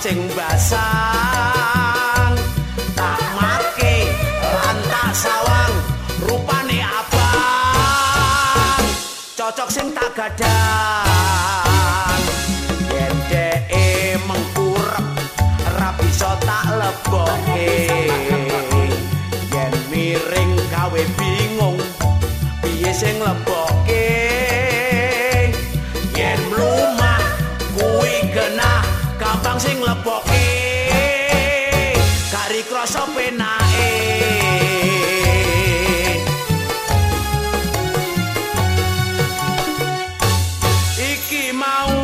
sing basang. Tak make lan tak sawang rupane abang. Cocok sing tak gadang. Yen dheke mengkurep ra bisa tak leboke sing leboke kari krasa penake. Iki mau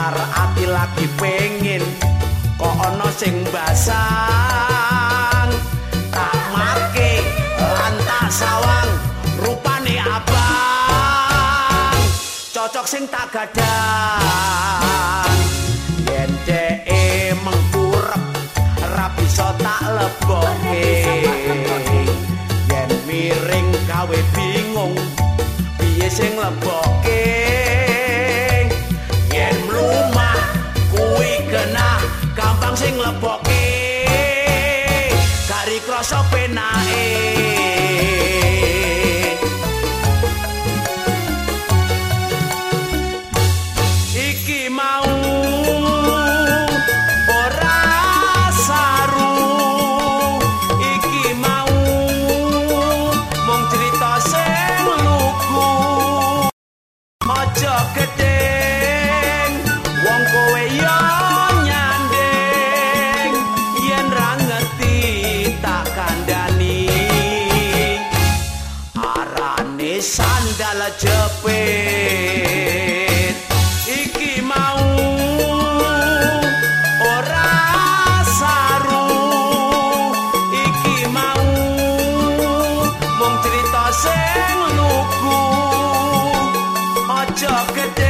dasar ati lagi pengin kok ana sing basang. Tak make lan tak sawang rupane abang. Cocok sing tak gadang. Yen dheke mengkurep ra bisa tak leboke yen miring gawe bingung piye sing leboke sing leboke kari krasa penake. Iki sandal jepit. Iki mau ora saru. Iki mau mung cerita sing lugu. Aja gedeng